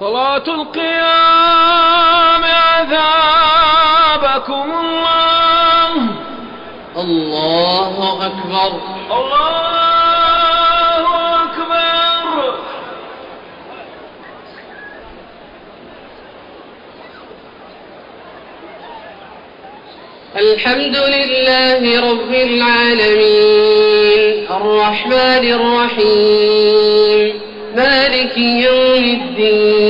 صلاة القيام أذابكم الله. الله أكبر. الله أكبر. الحمد لله رب العالمين. الرحمن الرحيم. مالك يوم الدين.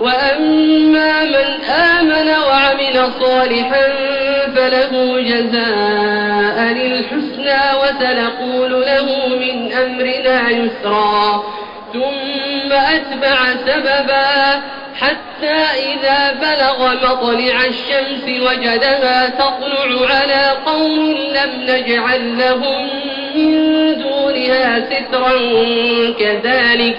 وأما من آمن وعمل صالحا فله جزاء الحسنى وسنقول له من أمرنا يسرا. ثم أتبع سببا حتى إذا بلغ مطلع الشمس وجدها تطلع على قوم لم نجعل لهم من دونها سترا كذلك.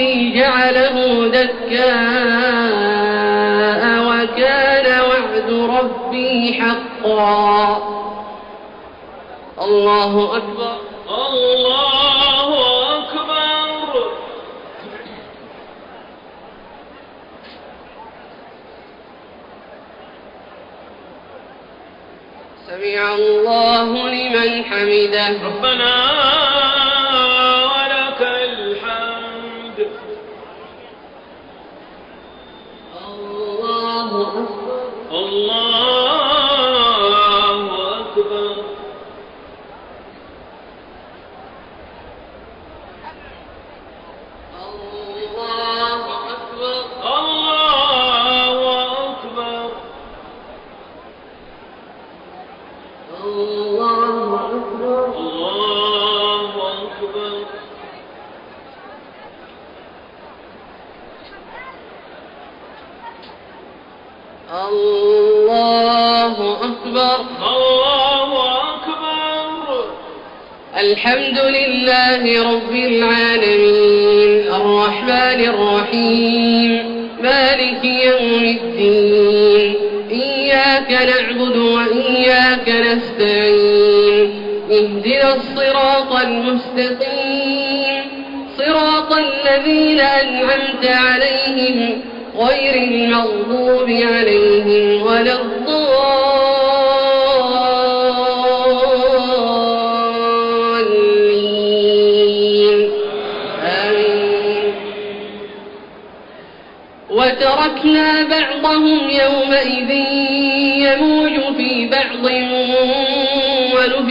ربي جعله دكاء وكان وعد ربي حقا. الله أكبر. الله أكبر. سمع الله لمن حمده. ربنا الله أكبر. الله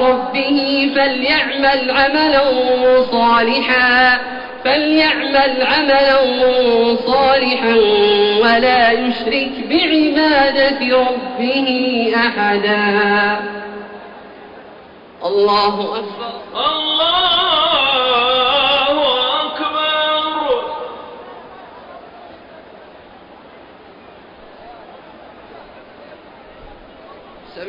ربه فليعمل عملا صالحا فليعمل عملا صالحا ولا يشرك بعبادة ربه أحدا. الله أكبر. الله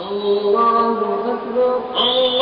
الله أكبر. الله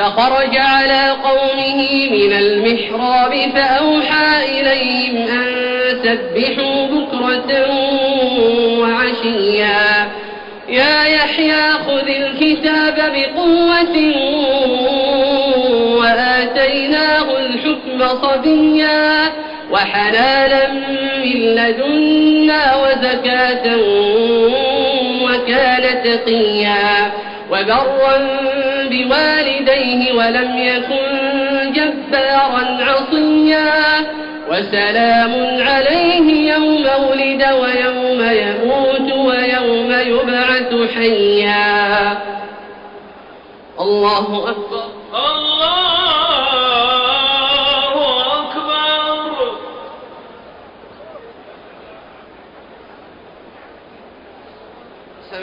فخرج على قومه من المحراب فأوحى إليهم أن سبحوا بكرة وعشيا. يا يحيى خذ الكتاب بقوة وآتيناه الحكم صبيا. وحلالا من لدنا وزكاة وكان تقيا. وبرا بوالديه ولم يكن جبارا عصيا وسلام عليه يوم ولد ويوم يموت ويوم يبعث حيا. الله أكبر. الله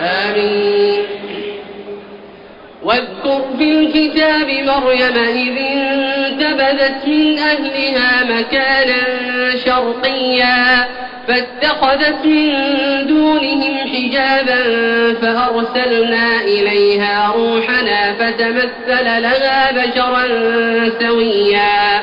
آمين. واذكر في الكتاب مريم إذ انتبذت من أهلها مكانا شرقيا فاتخذت من دونهم حجابا فأرسلنا إليها روحنا فتمثل لها بشرا سويا.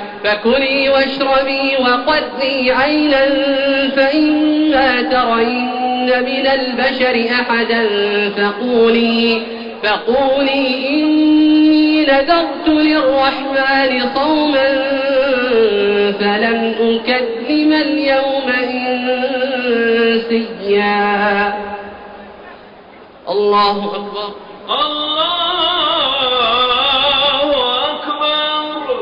فكلي واشربي وقري عينا فإما ترين من البشر أحدا فقولي فقولي إني نذرت للرحمن صوما فلن أكلم اليوم إنسيا. الله أكبر. الله أكبر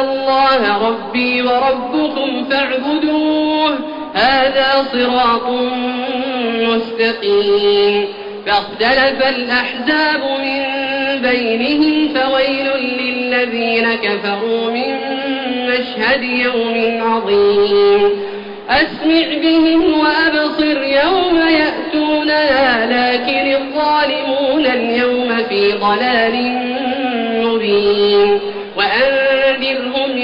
الله ربي وربكم فاعبدوه. هذا صراط مستقيم. فاختلف الأحزاب من بينهم فويل للذين كفروا من مشهد يوم عظيم. أسمع بهم وأبصر يوم يأتوننا لكن الظالمون اليوم في ضلال مبين. وأنذرهم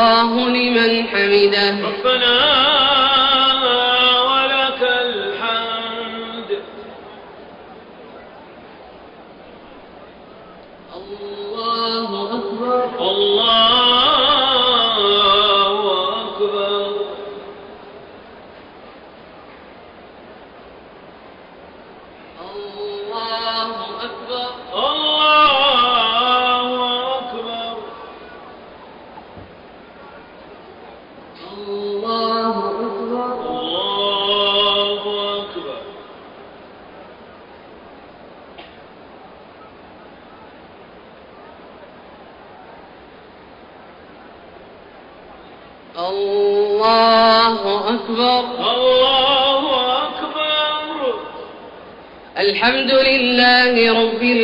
الله لمن حمده. ربنا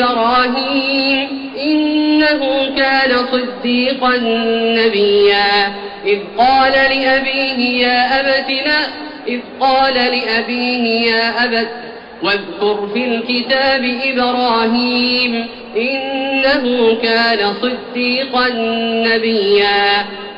إبراهيم إنه كان صديقا نبيا. إذ قال لأبيه يا أبت لا إذ قال لأبيه يا أبت واذكر في الكتاب إبراهيم إنه كان صديقا نبيا.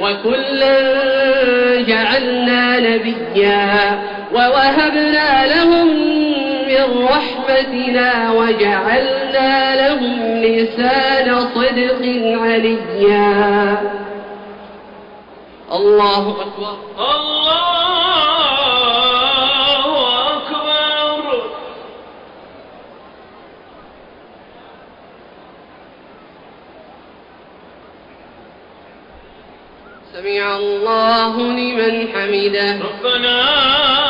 وكلا جعلنا نبيا ووهبنا لهم من رحمتنا وجعلنا لهم لسان صدق عليا. الله أكبر. الله سمع الله لمن حمده. ربنا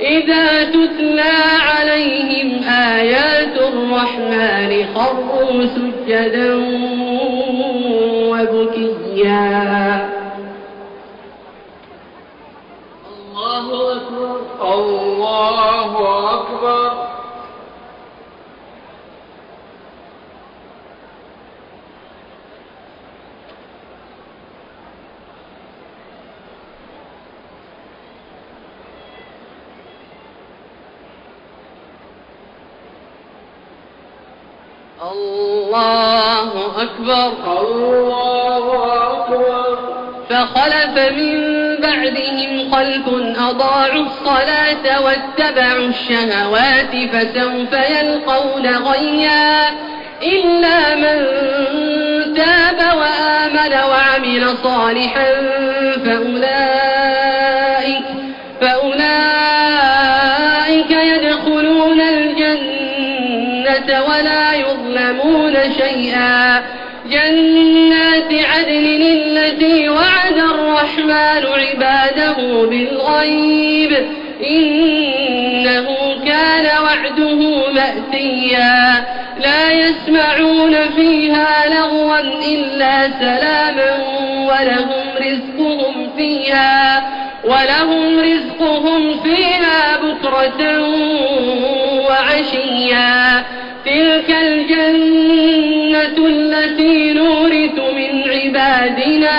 إذا تتلى عليهم آيات الرحمن خروا سجدا وبكيا. الله أكبر. الله أكبر. الله أكبر. الله أكبر. فخلف من بعدهم خلف أضاعوا الصلاة واتبعوا الشهوات فسوف يلقون غيا إلا من تاب وآمن وعمل صالحا فأولئك, عباده بالغيب إنه كان وعده مأتيا. لا يسمعون فيها لغوا إلا سلاما ولهم رزقهم فيها ولهم رزقهم فيها بكرة وعشيا. تلك الجنة التي نورث من عبادنا.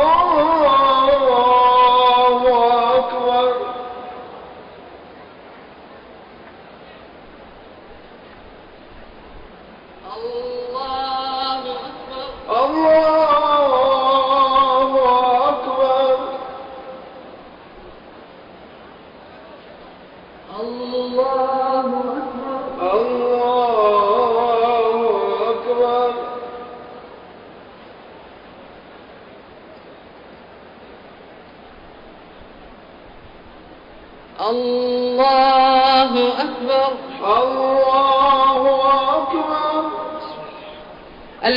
Oh.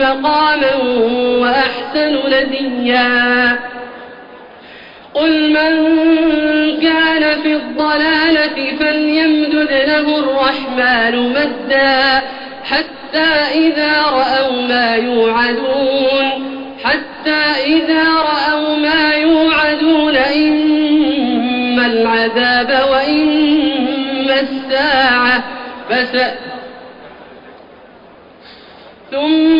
مقاما وأحسن نديا. قل من كان في الضلالة فليمدد له الرحمن مدا حتى إذا رأوا ما يوعدون. حتى إذا رأوا ما يوعدون إما العذاب وإما الساعة. فس ثم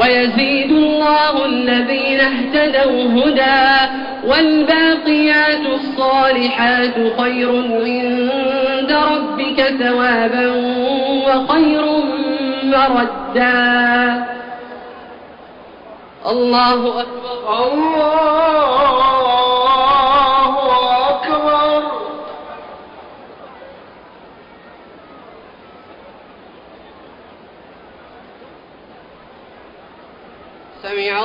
ويزيد الله الذين اهتدوا هدى والباقيات الصالحات خير عند ربك ثوابا وخير مردا. الله أكبر. الله أكبر سمع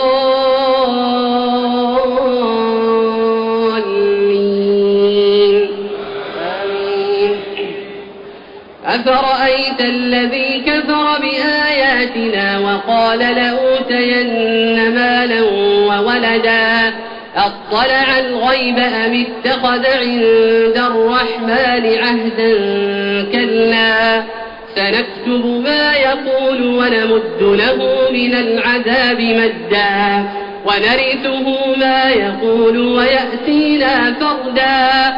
أفرأيت الذي كفر بآياتنا وقال لأوتين مالا وولدا أطلع الغيب أم اتخذ عند الرحمن عهدا كلا سنكتب ما يقول ونمد له من العذاب مدا ونرثه ما يقول ويأتينا فردا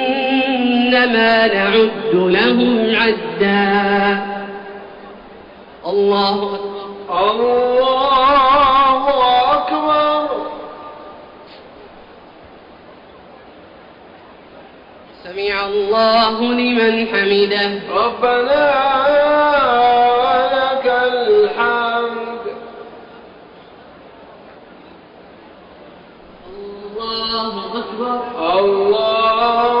إنما نعد لهم عدا. الله أكبر. الله أكبر. سمع الله لمن حمده. ربنا لك الحمد. الله أكبر. الله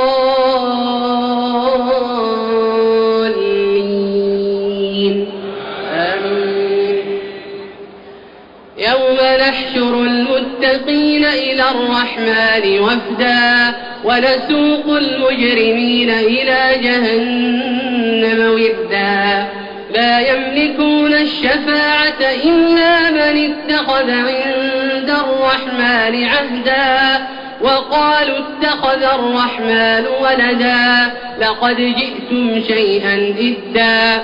المتقين إلى الرحمن وفدا ونسوق المجرمين إلى جهنم وردا لا يملكون الشفاعة إلا من اتخذ عند الرحمن عهدا وقالوا اتخذ الرحمن ولدا لقد جئتم شيئا إدا.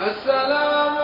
السلام